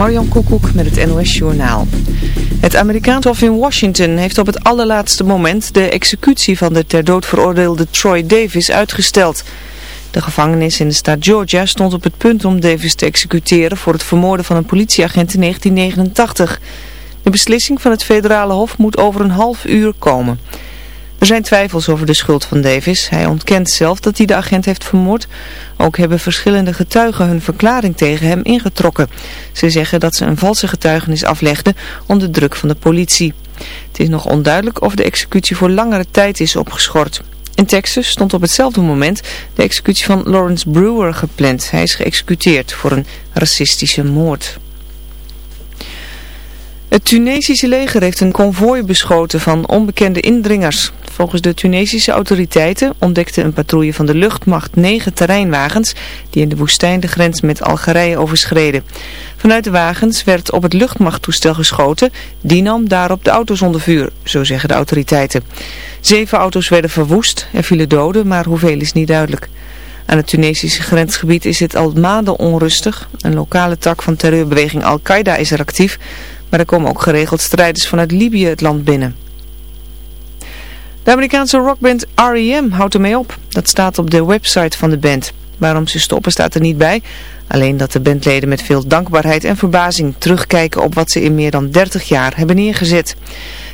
Marjan Koekoek met het NOS Journaal. Het Amerikaanse Hof in Washington heeft op het allerlaatste moment de executie van de ter dood veroordeelde Troy Davis uitgesteld. De gevangenis in de staat Georgia stond op het punt om Davis te executeren voor het vermoorden van een politieagent in 1989. De beslissing van het federale hof moet over een half uur komen. Er zijn twijfels over de schuld van Davis. Hij ontkent zelf dat hij de agent heeft vermoord. Ook hebben verschillende getuigen hun verklaring tegen hem ingetrokken. Ze zeggen dat ze een valse getuigenis aflegden onder druk van de politie. Het is nog onduidelijk of de executie voor langere tijd is opgeschort. In Texas stond op hetzelfde moment de executie van Lawrence Brewer gepland. Hij is geëxecuteerd voor een racistische moord. Het Tunesische leger heeft een konvooi beschoten van onbekende indringers. Volgens de Tunesische autoriteiten ontdekte een patrouille van de luchtmacht negen terreinwagens die in de woestijn de grens met Algerije overschreden. Vanuit de wagens werd op het luchtmachttoestel geschoten, die nam daarop de auto's onder vuur, zo zeggen de autoriteiten. Zeven auto's werden verwoest, er vielen doden, maar hoeveel is niet duidelijk. Aan het Tunesische grensgebied is het al maanden onrustig. Een lokale tak van terreurbeweging Al-Qaeda is er actief, maar er komen ook geregeld strijders vanuit Libië het land binnen. De Amerikaanse rockband R.E.M. houdt ermee op. Dat staat op de website van de band. Waarom ze stoppen staat er niet bij. Alleen dat de bandleden met veel dankbaarheid en verbazing terugkijken op wat ze in meer dan 30 jaar hebben neergezet.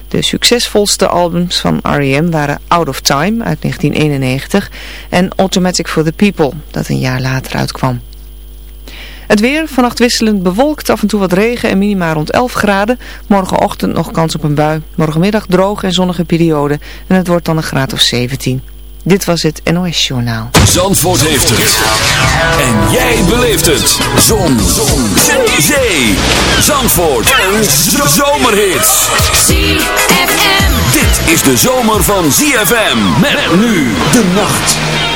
De succesvolste albums van R.E.M. waren Out of Time uit 1991 en Automatic for the People dat een jaar later uitkwam. Het weer, vannacht wisselend bewolkt, af en toe wat regen en minima rond 11 graden. Morgenochtend nog kans op een bui. Morgenmiddag droog en zonnige periode. En het wordt dan een graad of 17. Dit was het NOS Journaal. Zandvoort heeft het. En jij beleeft het. Zon. Zon. Zee. Zandvoort. En zomerhits. ZFM. Dit is de zomer van ZFM. Met nu de nacht.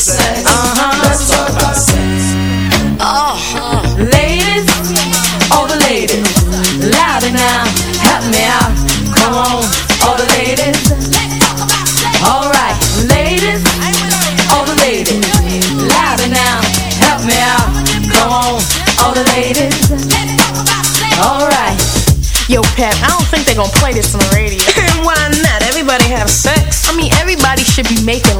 about sex. Let's talk about sex. Ladies, all the ladies, louder now, help me out. Come on, all the ladies. Alright, ladies, all the ladies, louder now, help me out. Come on, all the ladies. Alright. Yo, Pep, I don't think they're gonna play this on the radio. And why not? Everybody have sex. I mean, everybody should be making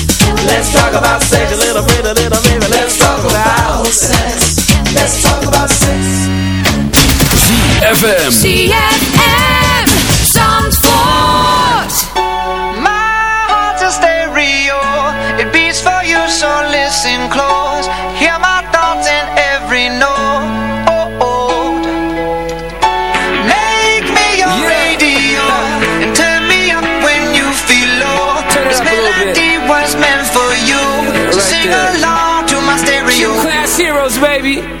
Let's talk about sex. A little bit, a little bit. Let's talk about sex. Let's talk about sex. ZFM. ZFM baby.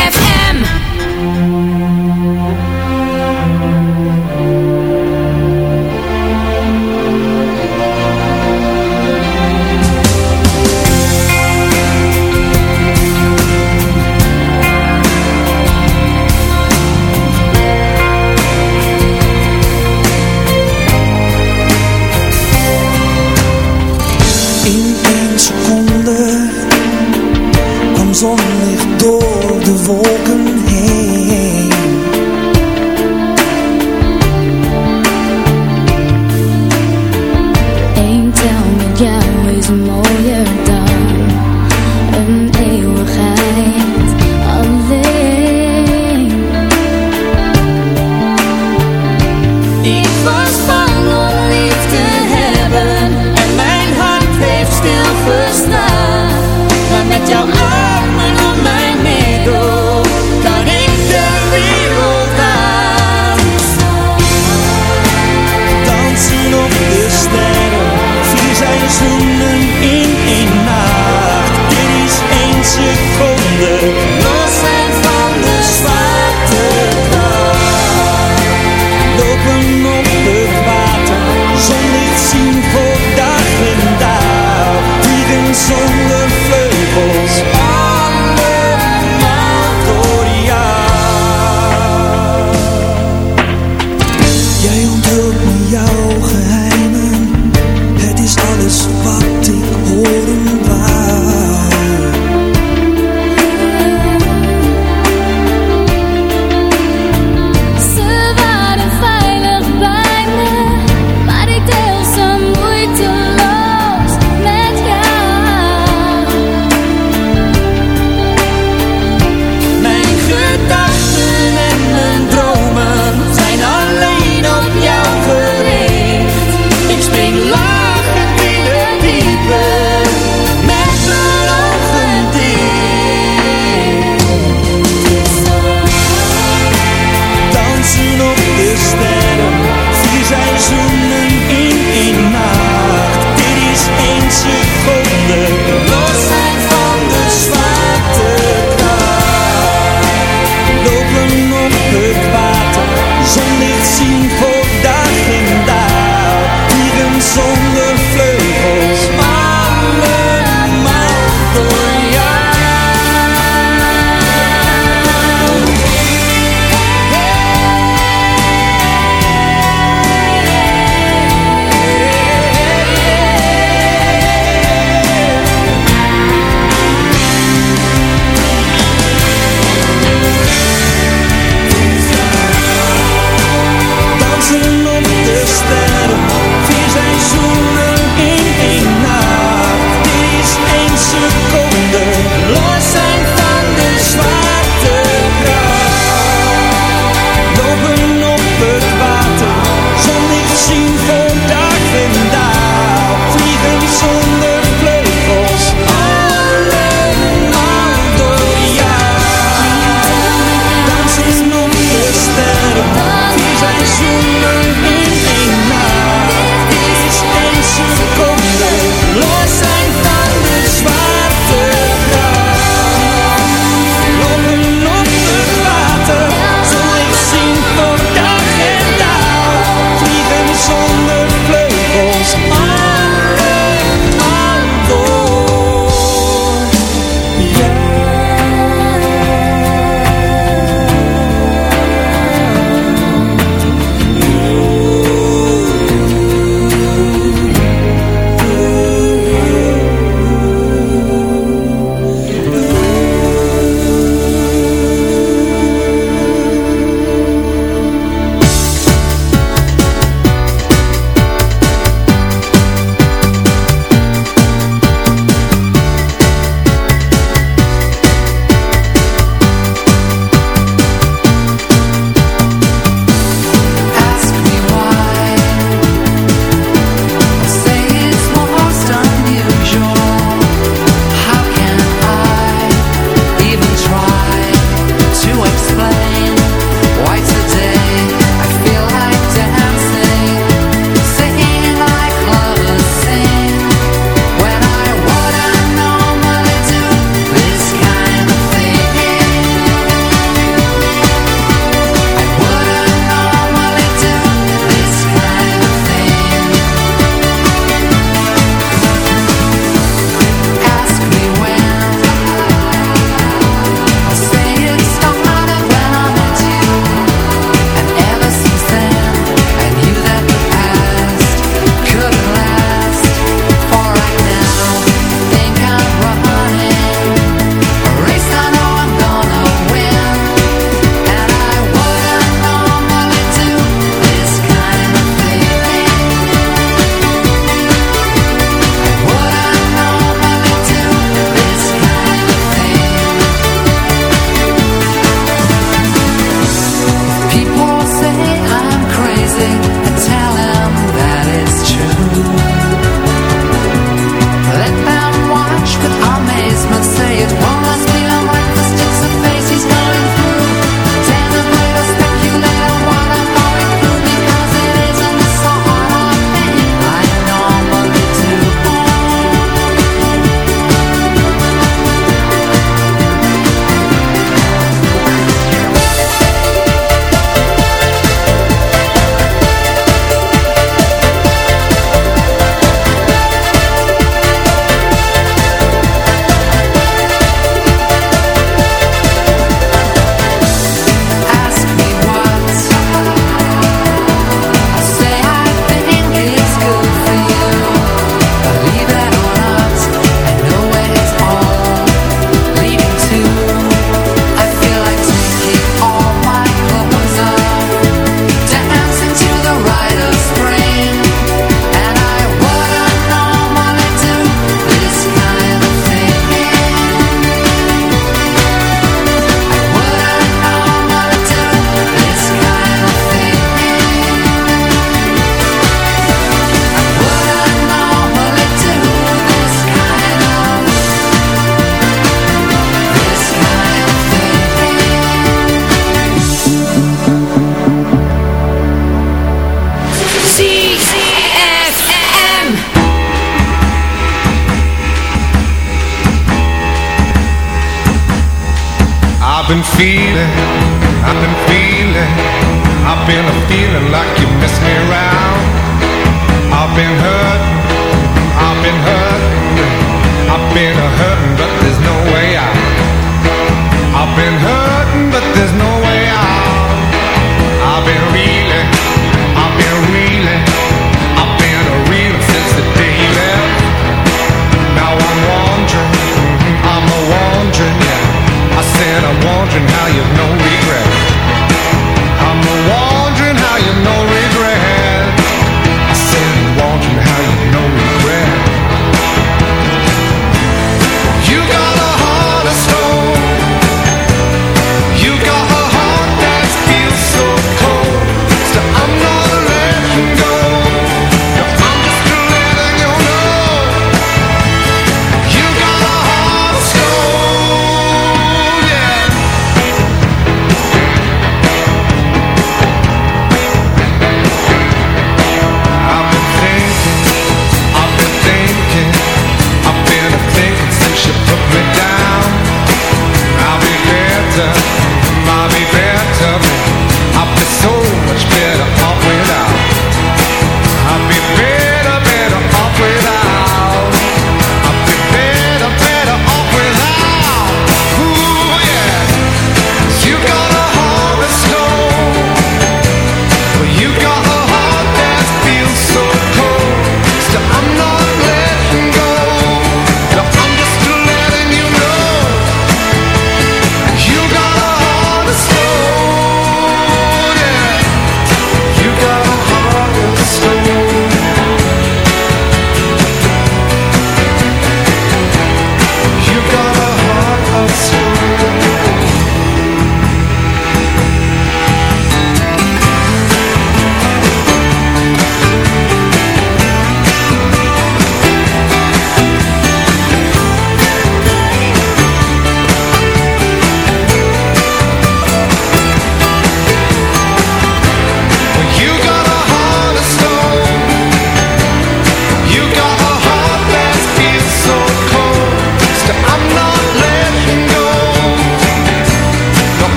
I've been feeling, I've been a feeling like you messed me around. I've been hurt, I've been hurt.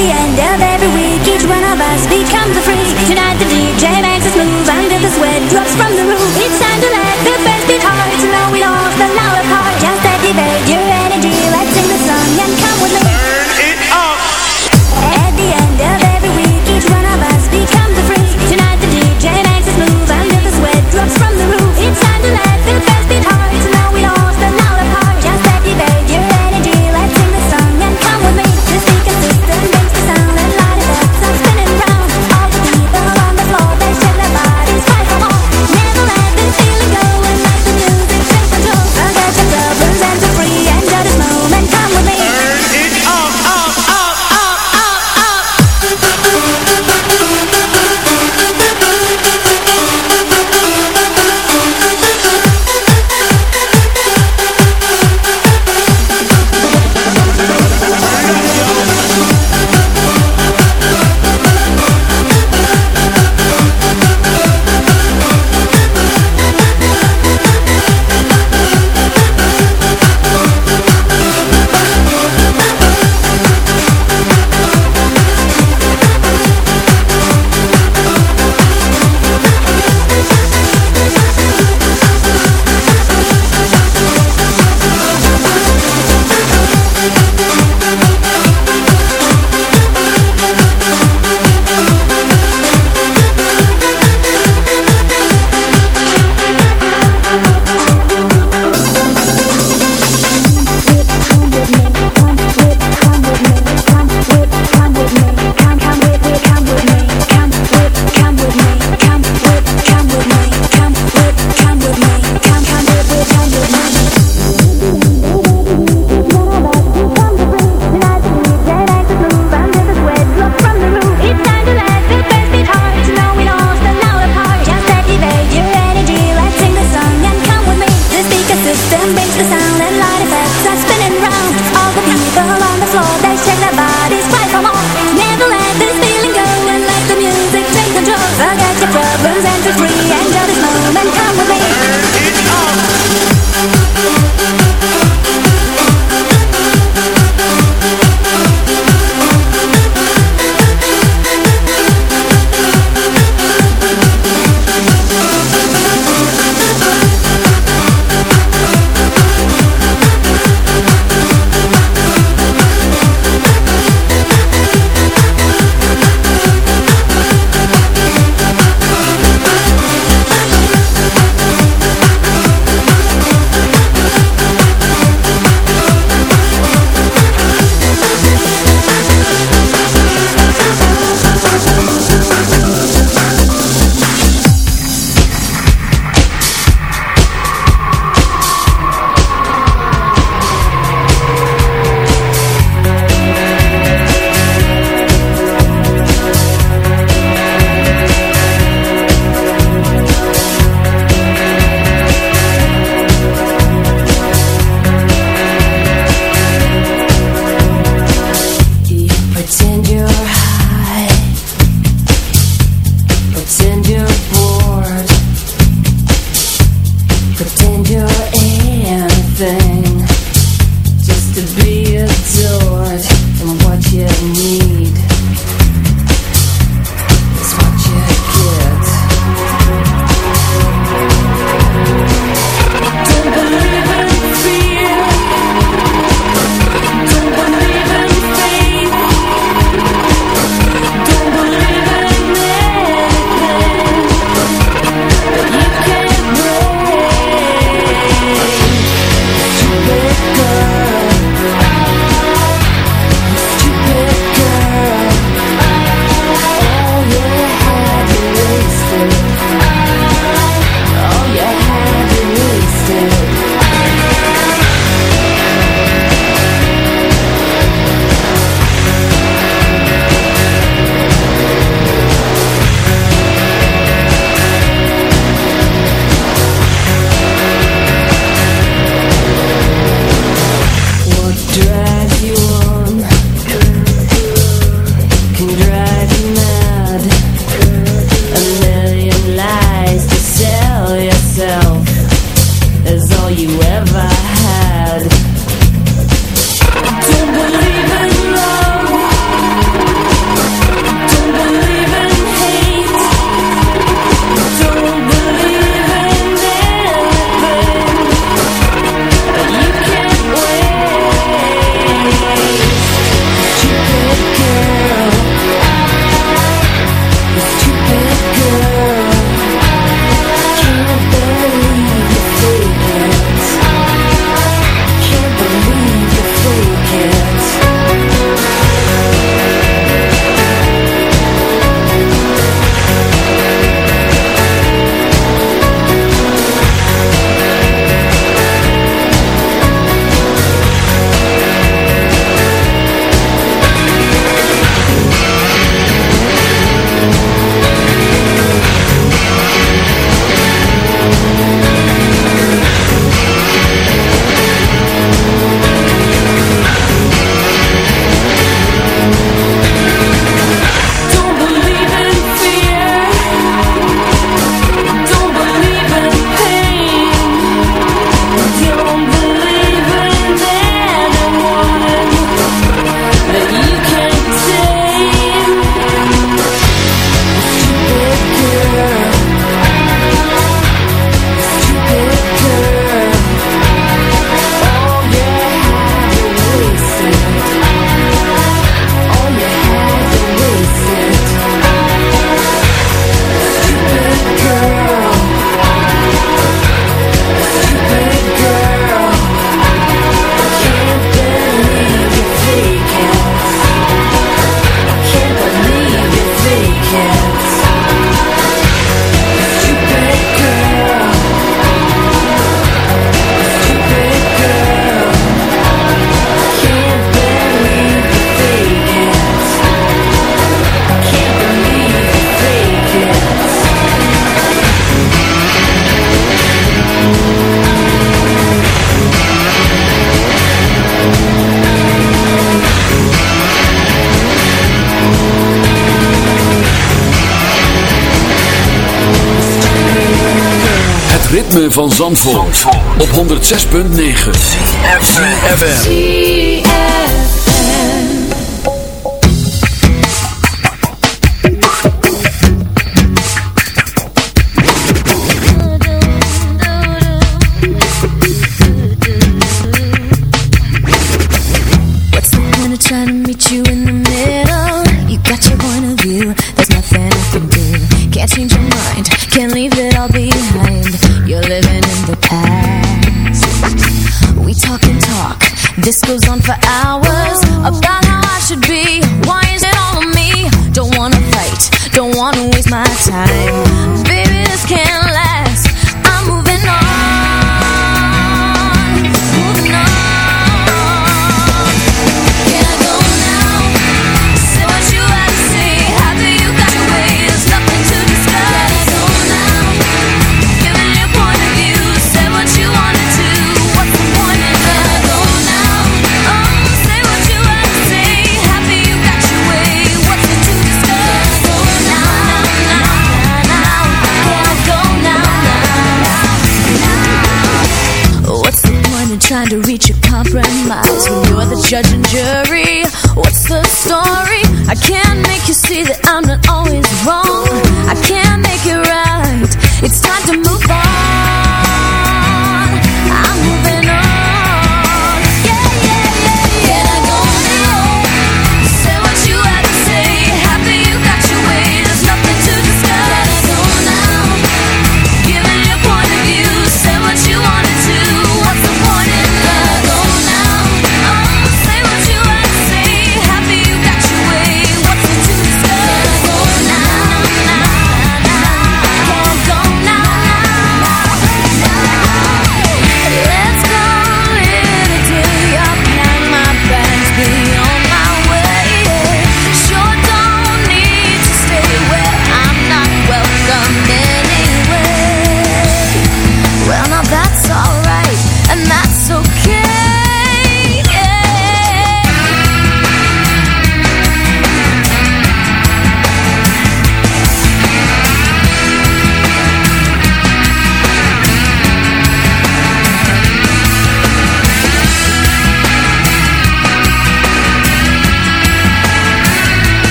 the end of every week Each one of us becomes a freak. Tonight the DJ makes us move Under the sweat drops from the roof It's didn't 106.9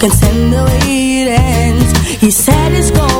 can send the way it ends. He set his goals